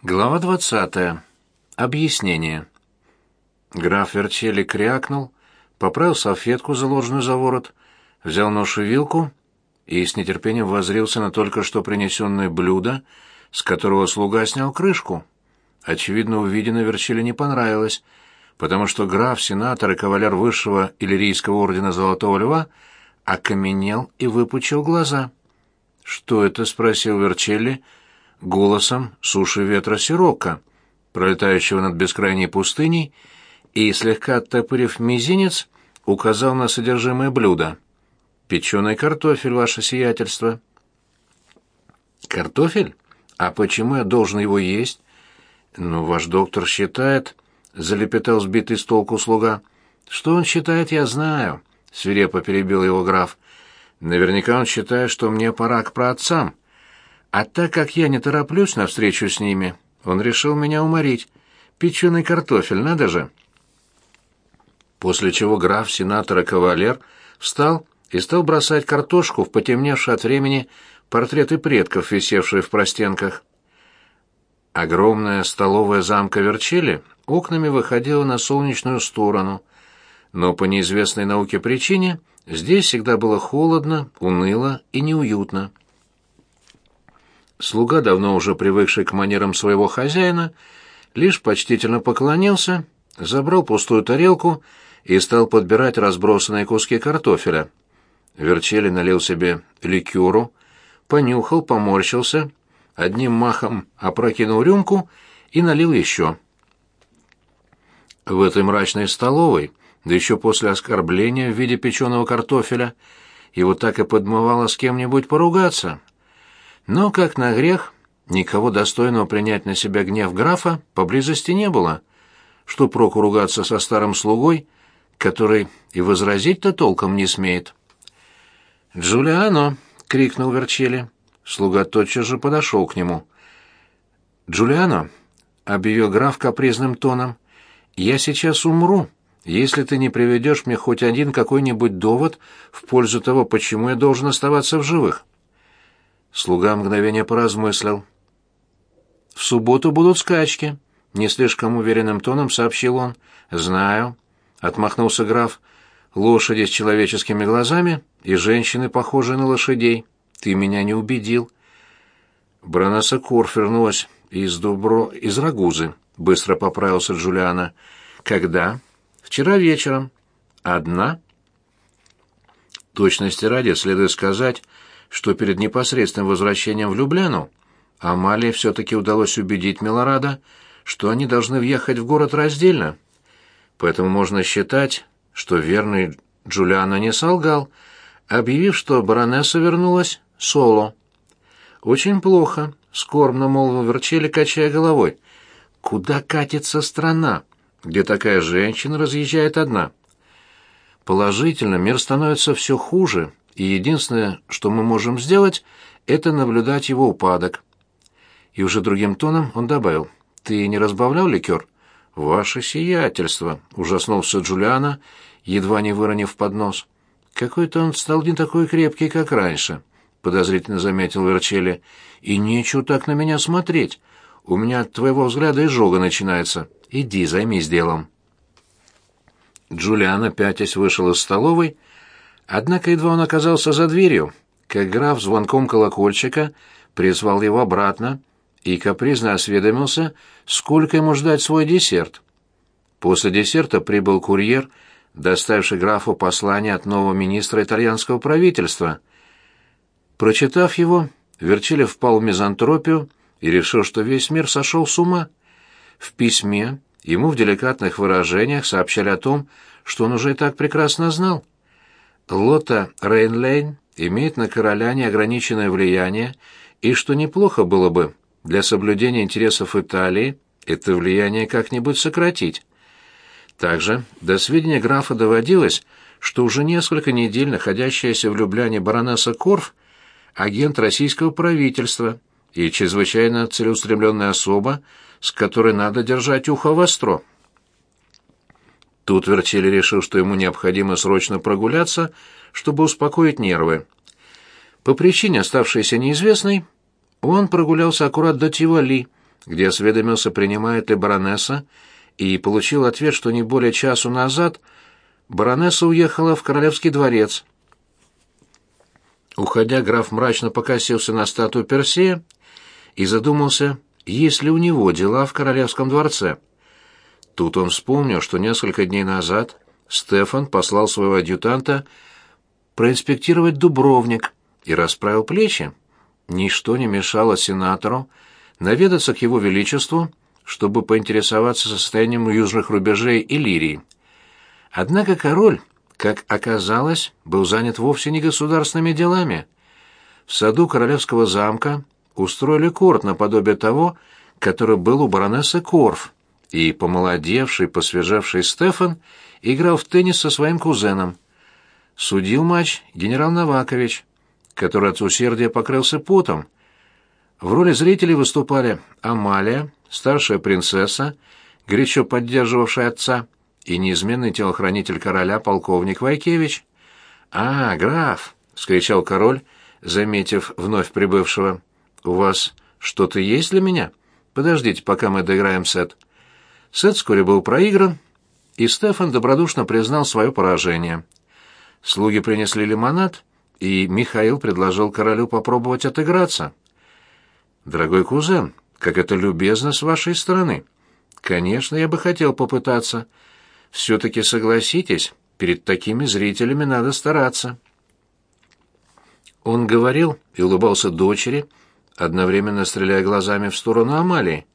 Глава двадцатая. Объяснение. Граф Верчели крякнул, поправил салфетку, заложенную за ворот, взял нож и вилку и с нетерпением воззрился на только что принесенное блюдо, с которого слуга снял крышку. Очевидно, увиденное Верчели не понравилось, потому что граф, сенатор и кавалер высшего иллирийского ордена Золотого Льва окаменел и выпучил глаза. «Что это?» — спросил Верчелли, — голосом суши ветра сирока, пролетающего над бескрайней пустыней, и, слегка оттопырив мизинец, указал на содержимое блюда. «Печеный картофель, ваше сиятельство». «Картофель? А почему я должен его есть?» «Ну, ваш доктор считает...» — залепетал сбитый с толку слуга. «Что он считает, я знаю», — свирепо перебил его граф. «Наверняка он считает, что мне пора к праотцам». А так как я не тороплюсь на встречу с ними, он решил меня уморить. Печеный картофель, надо же. После чего граф, сенатор и кавалер встал и стал бросать картошку в потемневшие от времени портреты предков, висевшие в простенках. Огромная столовая замка Верчели окнами выходила на солнечную сторону, но по неизвестной науке причине здесь всегда было холодно, уныло и неуютно. Слуга, давно уже привыкший к манерам своего хозяина, лишь почтительно поклонился, забрал пустую тарелку и стал подбирать разбросанные куски картофеля. Верчели налил себе ликеру, понюхал, поморщился, одним махом опрокинул рюмку и налил еще. В этой мрачной столовой, да еще после оскорбления в виде печеного картофеля, его так и подмывало с кем-нибудь поругаться. Но, как на грех, никого достойного принять на себя гнев графа поблизости не было. Что проку ругаться со старым слугой, который и возразить-то толком не смеет? «Джулиано!» — крикнул Верчели. Слуга тотчас же подошел к нему. «Джулиано!» — объявил граф капризным тоном. «Я сейчас умру, если ты не приведешь мне хоть один какой-нибудь довод в пользу того, почему я должен оставаться в живых». Слуга мгновение поразмыслил. «В субботу будут скачки», — не слишком уверенным тоном сообщил он. «Знаю», — отмахнулся граф. «Лошади с человеческими глазами и женщины, похожие на лошадей. Ты меня не убедил». Бронесса Корф вернулась из Дубро, из Рагузы, — быстро поправился Джулиана. «Когда?» «Вчера вечером». «Одна?» Точности ради следует сказать, что перед непосредственным возвращением в Любляну Амалии все-таки удалось убедить Милорада, что они должны въехать в город раздельно. Поэтому можно считать, что верный Джулиано не солгал, объявив, что баронесса вернулась соло. «Очень плохо», — скорбно молвил Верчели, качая головой. «Куда катится страна, где такая женщина разъезжает одна?» Положительно, мир становится все хуже, и единственное, что мы можем сделать, это наблюдать его упадок. И уже другим тоном он добавил, «Ты не разбавлял ликер?» «Ваше сиятельство», — ужаснулся Джулиана, едва не выронив поднос. «Какой-то он стал не такой крепкий, как раньше», — подозрительно заметил Верчели. «И нечего так на меня смотреть. У меня от твоего взгляда изжога начинается. Иди, займись делом». Джулиана, пятясь, вышел из столовой, — Однако едва он оказался за дверью, как граф звонком колокольчика призвал его обратно и капризно осведомился, сколько ему ждать свой десерт. После десерта прибыл курьер, доставивший графу послание от нового министра итальянского правительства. Прочитав его, Верчилев впал в мизантропию и решил, что весь мир сошел с ума. В письме ему в деликатных выражениях сообщали о том, что он уже и так прекрасно знал. Лота Рейнлейн имеет на короля неограниченное влияние, и что неплохо было бы для соблюдения интересов Италии это влияние как-нибудь сократить. Также до сведения графа доводилось, что уже несколько недель находящаяся в Любляне баронесса Корф – агент российского правительства и чрезвычайно целеустремленная особа, с которой надо держать ухо востро. Тут Верчели решил, что ему необходимо срочно прогуляться, чтобы успокоить нервы. По причине, оставшейся неизвестной, он прогулялся аккурат до Тивали, где осведомился, принимает ли баронесса, и получил ответ, что не более часу назад баронесса уехала в королевский дворец. Уходя, граф мрачно покосился на статую Персея и задумался, есть ли у него дела в королевском дворце. Тут он вспомнил, что несколько дней назад Стефан послал своего адъютанта проинспектировать Дубровник и расправил плечи. Ничто не мешало сенатору наведаться к его величеству, чтобы поинтересоваться состоянием южных рубежей Иллирии. Однако король, как оказалось, был занят вовсе не государственными делами. В саду королевского замка устроили корт наподобие того, который был у баронессы Корф, и помолодевший, посвежевший Стефан играл в теннис со своим кузеном. Судил матч генерал Новакович, который от усердия покрылся потом. В роли зрителей выступали Амалия, старшая принцесса, горячо поддерживавшая отца, и неизменный телохранитель короля полковник Вайкевич. «А, граф!» — вскричал король, заметив вновь прибывшего. «У вас что-то есть для меня? Подождите, пока мы доиграем сет». Сет вскоре был проигран, и Стефан добродушно признал свое поражение. Слуги принесли лимонад, и Михаил предложил королю попробовать отыграться. «Дорогой кузен, как это любезно с вашей стороны. Конечно, я бы хотел попытаться. Все-таки согласитесь, перед такими зрителями надо стараться». Он говорил и улыбался дочери, одновременно стреляя глазами в сторону Амалии.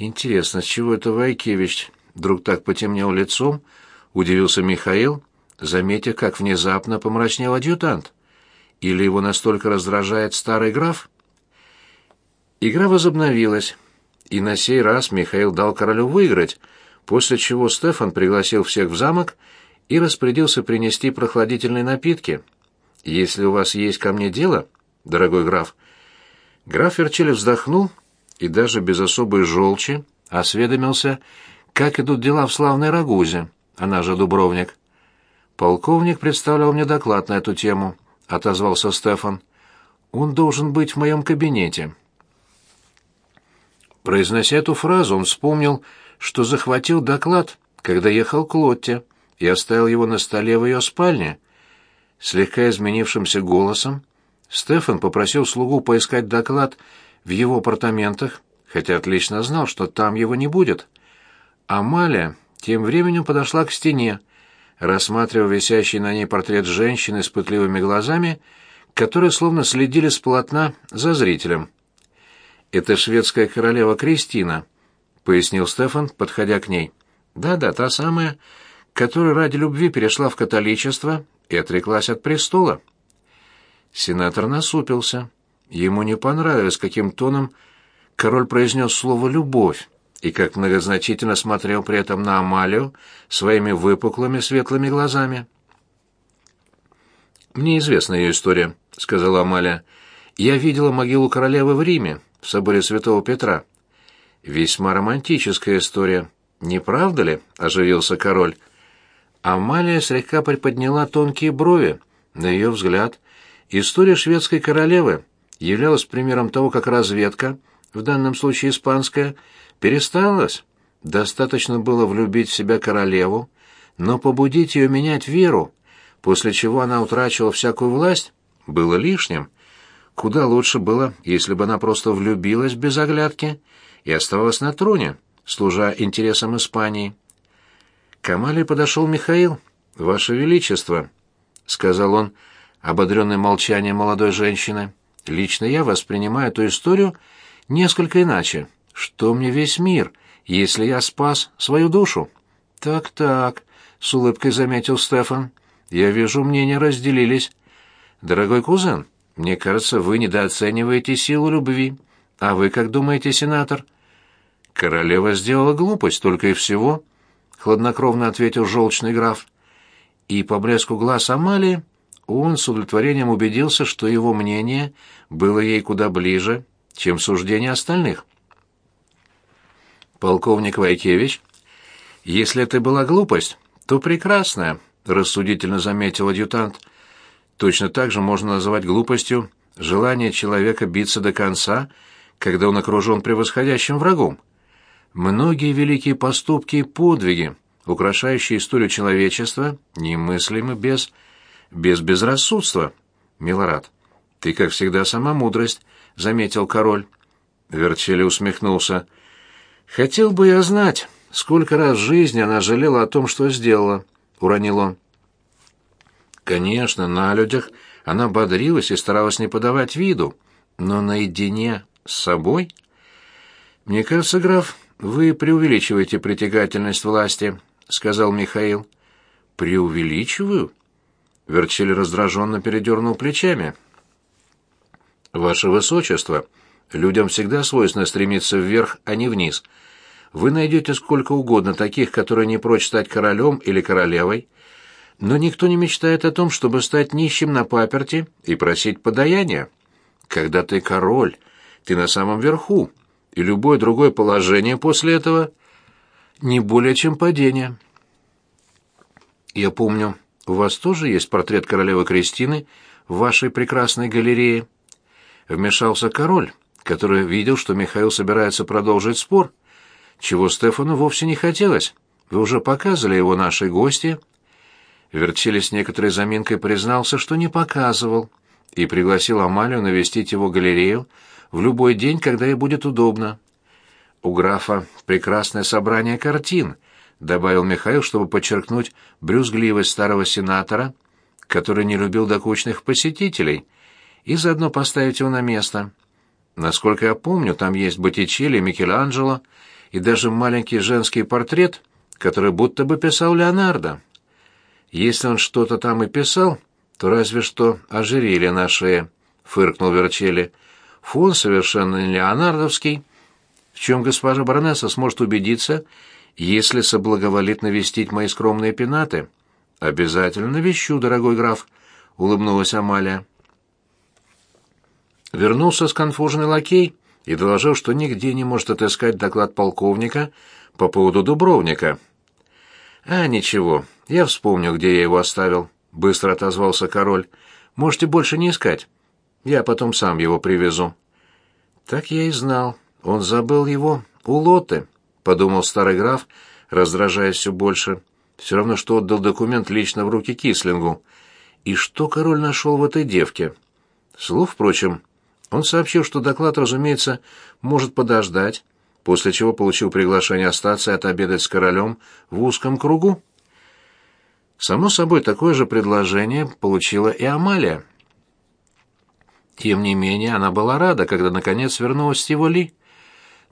«Интересно, с чего это Вайкевич вдруг так потемнел лицом?» — удивился Михаил, заметив, как внезапно помрачнел адъютант. «Или его настолько раздражает старый граф?» Игра возобновилась, и на сей раз Михаил дал королю выиграть, после чего Стефан пригласил всех в замок и распорядился принести прохладительные напитки. «Если у вас есть ко мне дело, дорогой граф...» Граф Верчелев вздохнул и даже без особой желчи осведомился, как идут дела в славной Рагузе, она же Дубровник. «Полковник представлял мне доклад на эту тему», — отозвался Стефан. «Он должен быть в моем кабинете». Произнося эту фразу, он вспомнил, что захватил доклад, когда ехал к Лотте, и оставил его на столе в ее спальне. Слегка изменившимся голосом Стефан попросил слугу поискать доклад в его апартаментах, хотя отлично знал, что там его не будет. Амалия тем временем подошла к стене, рассматривая висящий на ней портрет женщины с пытливыми глазами, которые словно следили с полотна за зрителем. «Это шведская королева Кристина», — пояснил Стефан, подходя к ней. «Да-да, та самая, которая ради любви перешла в католичество и отреклась от престола». Сенатор насупился. Ему не понравилось, каким тоном король произнес слово «любовь» и как многозначительно смотрел при этом на Амалию своими выпуклыми светлыми глазами. «Мне известна ее история», — сказала Амалия. «Я видела могилу королевы в Риме, в соборе Святого Петра. Весьма романтическая история, не правда ли?» — оживился король. Амалия слегка приподняла тонкие брови. На ее взгляд, история шведской королевы являлась примером того, как разведка, в данном случае испанская, пересталась. Достаточно было влюбить в себя королеву, но побудить ее менять веру, после чего она утрачивала всякую власть, было лишним. Куда лучше было, если бы она просто влюбилась без оглядки и оставалась на троне, служа интересам Испании. К Амалии подошел Михаил. «Ваше Величество», — сказал он, ободренный молчанием молодой женщины, — «лично я воспринимаю эту историю несколько иначе. Что мне весь мир, если я спас свою душу?» «Так-так», — с улыбкой заметил Стефан, — «я вижу, мнения разделились. Дорогой кузен, мне кажется, вы недооцениваете силу любви. А вы как думаете, сенатор?» «Королева сделала глупость, только и всего», — хладнокровно ответил желчный граф. И по блеску глаз Амалии он с удовлетворением убедился, что его мнение было ей куда ближе, чем суждение остальных. «Полковник Вайкевич, если это была глупость, то прекрасная», — рассудительно заметил адъютант. Точно так же можно называть глупостью желание человека биться до конца, когда он окружен превосходящим врагом. Многие великие поступки и подвиги, украшающие историю человечества, немыслимы без... без безрассудства. Милорад, ты, как всегда, сама мудрость, — заметил король. Верчели усмехнулся. Хотел бы я знать, сколько раз в жизни она жалела о том, что сделала, — уронил он. Конечно, на людях она бодрилась и старалась не подавать виду, но наедине с собой... Мне кажется, граф, вы преувеличиваете притягательность власти, сказал Михаил. Преувеличиваю? Верчили раздраженно передернул плечами. Ваше высочество, людям всегда свойственно стремиться вверх, а не вниз. Вы найдете сколько угодно таких, которые не прочь стать королем или королевой, но никто не мечтает о том, чтобы стать нищим на паперти и просить подаяния. Когда ты король, ты на самом верху, и любое другое положение после этого не более чем падение. Я помню, у вас тоже есть портрет королевы Кристины в вашей прекрасной галерее. Вмешался король, который видел, что Михаил собирается продолжить спор, чего Стефану вовсе не хотелось. Вы уже показывали его нашей гости. Вертели с некоторой заминкой признался, что не показывал, и пригласил Амалию навестить его галерею в любой день, когда ей будет удобно. У графа прекрасное собрание картин, добавил Михаил, чтобы подчеркнуть брюзгливость старого сенатора, который не любил докучных посетителей, и заодно поставить его на место. Насколько я помню, там есть Боттичелли, Микеланджело и даже маленький женский портрет, который будто бы писал Леонардо. Если он что-то там и писал, то разве что ожерелье на шее, фыркнул Верчели. Фон совершенно леонардовский, в чем госпожа баронесса сможет убедиться, если соблаговолит навестить мои скромные пенаты. Обязательно навещу, дорогой граф, улыбнулась Амалия. Вернулся сконфуженный лакей и доложил, что нигде не может отыскать доклад полковника по поводу Дубровника. А ничего, я вспомнил, где я его оставил, быстро отозвался король. Можете больше не искать. Я потом сам его привезу. Так я и знал. Он забыл его у Лоты, подумал старый граф, раздражаясь все больше. Все равно, что отдал документ лично в руки Кислингу. И что король нашел в этой девке? Слов, впрочем, он сообщил, что доклад, разумеется, может подождать, после чего получил приглашение остаться и отобедать с королем в узком кругу. Само собой, такое же предложение получила и Амалия. Тем не менее, она была рада, когда наконец вернулась с его Ли.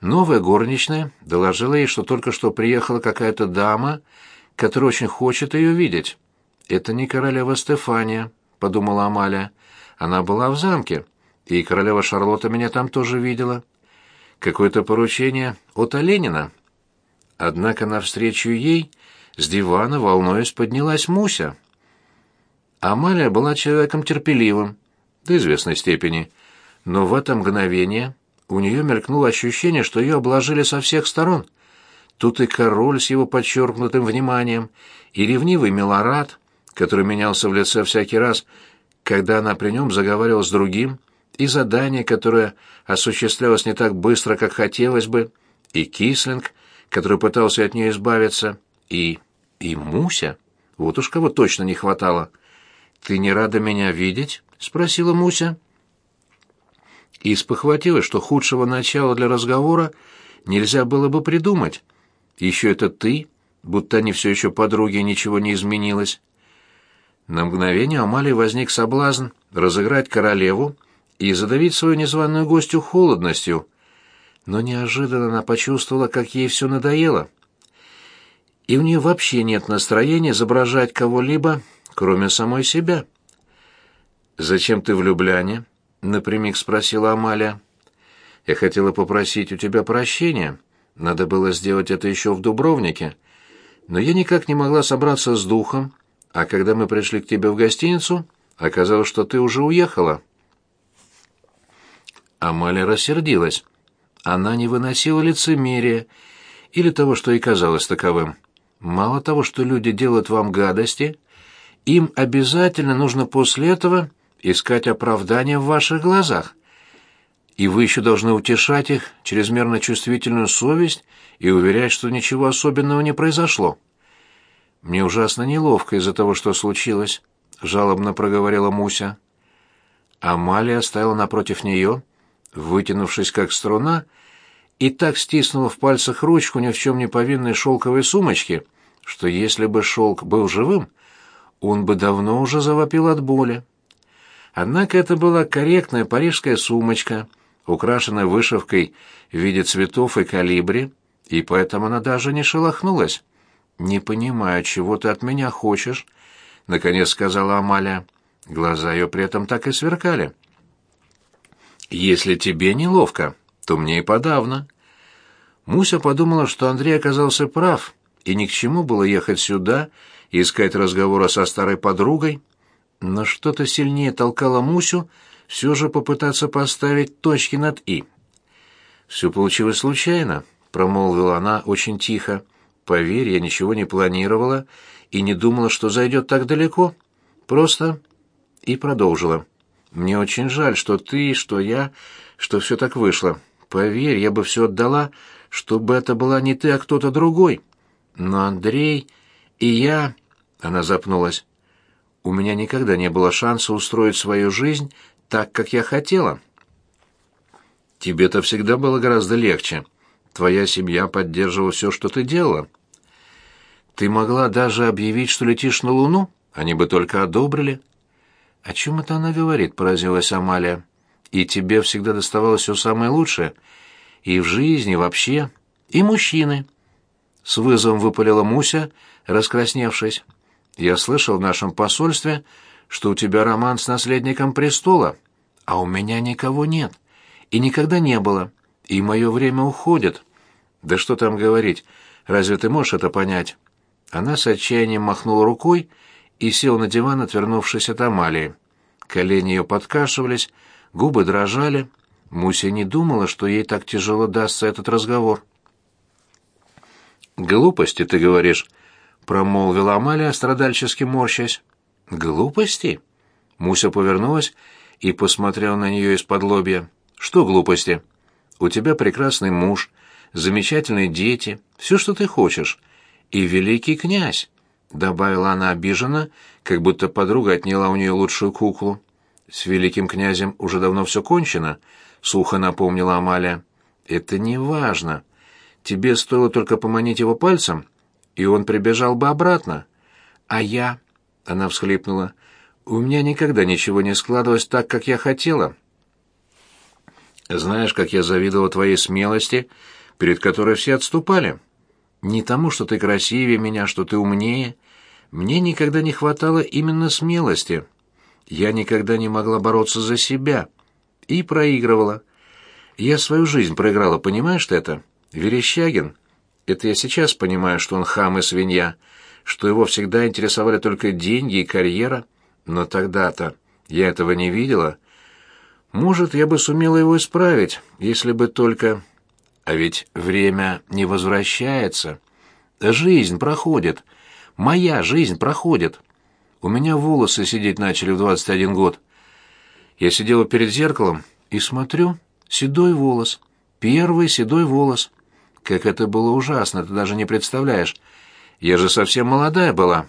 Новая горничная доложила ей, что только что приехала какая-то дама, которая очень хочет ее видеть. «Это не королева Стефания», — подумала Амалия. «Она была в замке, и королева Шарлотта меня там тоже видела. Какое-то поручение от Оленина». Однако навстречу ей с дивана, волнуясь, поднялась Муся. Амалия была человеком терпеливым, до известной степени, но в это мгновение у нее мелькнуло ощущение, что ее обложили со всех сторон. Тут и король с его подчеркнутым вниманием, и ревнивый Милорад, который менялся в лице всякий раз, когда она при нем заговаривала с другим, и задание, которое осуществлялось не так быстро, как хотелось бы, и Кислинг, который пытался от нее избавиться, и... и Муся. Вот уж кого точно не хватало. «Ты не рада меня видеть?» — спросила Муся. И спохватилась, что худшего начала для разговора нельзя было бы придумать. Еще это ты, будто они все еще подруги, ничего не изменилось. На мгновение у Амалии возник соблазн разыграть королеву и задавить свою незваную гостью холодностью, но неожиданно она почувствовала, как ей все надоело. И у нее вообще нет настроения изображать кого-либо, кроме самой себя. «Зачем ты в Любляне?» — напрямик спросила Амалия. «Я хотела попросить у тебя прощения. Надо было сделать это еще в Дубровнике. Но я никак не могла собраться с духом, а когда мы пришли к тебе в гостиницу, оказалось, что ты уже уехала». Амалия рассердилась. Она не выносила лицемерия или того, что и казалось таковым. Мало того, что люди делают вам гадости, им обязательно нужно после этого искать оправдание в ваших глазах. и вы еще должны утешать их чрезмерно чувствительную совесть и уверять, что ничего особенного не произошло. Мне ужасно неловко из-за того, что случилось, жалобно проговорила Муся. Амалия стояла напротив нее, вытянувшись как струна, и так стиснула в пальцах ручку ни в чем не повинной шелковой сумочки, что если бы шелк был живым, он бы давно уже завопил от боли. Однако это была корректная парижская сумочка, украшенная вышивкой в виде цветов и калибри, и поэтому она даже не шелохнулась. «Не понимаю, чего ты от меня хочешь», — наконец сказала Амалия. Глаза ее при этом так и сверкали. «Если тебе неловко, то мне и подавно». Муся подумала, что Андрей оказался прав, и ни к чему было ехать сюда искать разговора со старой подругой, но что-то сильнее толкало Мусю все же попытаться поставить точки над «и». «Все получилось случайно», — промолвила она очень тихо. «Поверь, я ничего не планировала и не думала, что зайдет так далеко. Просто...» И продолжила. «Мне очень жаль, что ты, что я, что все так вышло. Поверь, я бы все отдала, чтобы это была не ты, а кто-то другой. Но Андрей и я...» Она запнулась. «У меня никогда не было шанса устроить свою жизнь так, как я хотела». «Тебе-то всегда было гораздо легче. Твоя семья поддерживала все, что ты делала. Ты могла даже объявить, что летишь на Луну, они бы только одобрили». «О чем это она говорит?» — поразилась Амалия. «И тебе всегда доставалось все самое лучшее. И в жизни, и вообще. И мужчины». С вызовом выпалила Муся, раскрасневшись. «Я слышал в нашем посольстве, что у тебя роман с наследником престола, а у меня никого нет. И никогда не было. И мое время уходит. Да что там говорить, разве ты можешь это понять?» Она с отчаянием махнула рукой и села на диван, отвернувшись от Амалии. Колени ее подкашивались, губы дрожали. Муся не думала, что ей так тяжело дастся этот разговор. «Глупости, ты говоришь», — промолвила Амалия, страдальчески морщась. «Глупости?» Муся повернулась и посмотрела на нее из-под лобья. «Что глупости? У тебя прекрасный муж, замечательные дети, все, что ты хочешь. И великий князь», — добавила она обиженно, как будто подруга отняла у нее лучшую куклу. «С великим князем уже давно все кончено», — сухо напомнила Амалия. «Это не важно. Тебе стоило только поманить его пальцем, и он прибежал бы обратно. А я...» — она всхлипнула. «У меня никогда ничего не складывалось так, как я хотела». «Знаешь, как я завидовала твоей смелости, перед которой все отступали. Не тому, что ты красивее меня, что ты умнее. Мне никогда не хватало именно смелости. Я никогда не могла бороться за себя. И проигрывала. Я свою жизнь проиграла, понимаешь ты это?» Верещагин, это я сейчас понимаю, что он хам и свинья, что его всегда интересовали только деньги и карьера, но тогда-то я этого не видела. Может, я бы сумела его исправить, если бы только... А ведь время не возвращается. Жизнь проходит. Моя жизнь проходит. У меня волосы сидеть начали в 21 год. Я сидела перед зеркалом и смотрю, седой волос. Первый седой волос. Как это было ужасно, ты даже не представляешь. Я же совсем молодая была.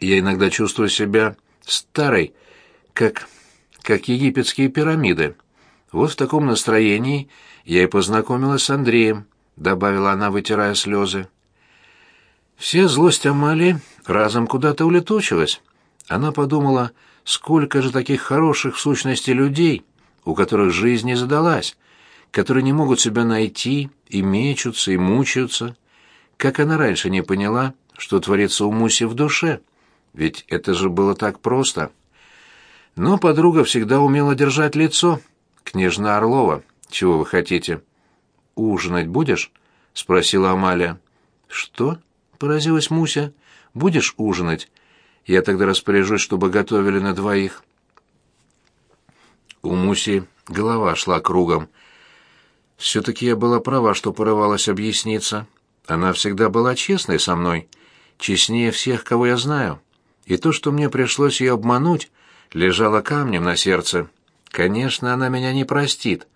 Я иногда чувствую себя старой, как как египетские пирамиды. Вот в таком настроении я и познакомилась с Андреем, добавила она, вытирая слезы. Вся злость Амали разом куда-то улетучилась. Она подумала, сколько же таких хороших в сущности людей, у которых жизнь не задалась, которые не могут себя найти и мечутся, и мучаются. Как она раньше не поняла, что творится у Муси в душе? Ведь это же было так просто. Но подруга всегда умела держать лицо. Княжна Орлова, чего вы хотите? «Ужинать будешь?» — спросила Амалия. «Что?» — поразилась Муся. «Будешь ужинать? Я тогда распоряжусь, чтобы готовили на двоих». У Муси голова шла кругом. Все-таки я была права, что порывалась объясниться. Она всегда была честной со мной, честнее всех, кого я знаю. И то, что мне пришлось ее обмануть, лежало камнем на сердце. Конечно, она меня не простит.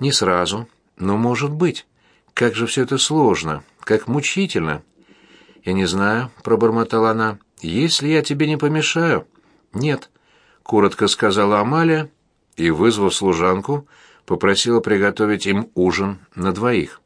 Не сразу, но может быть. Как же все это сложно, как мучительно. Я не знаю, пробормотала она. Если я тебе не помешаю? Нет, коротко сказала Амалия и, вызвав служанку, попросила приготовить им ужин на двоих.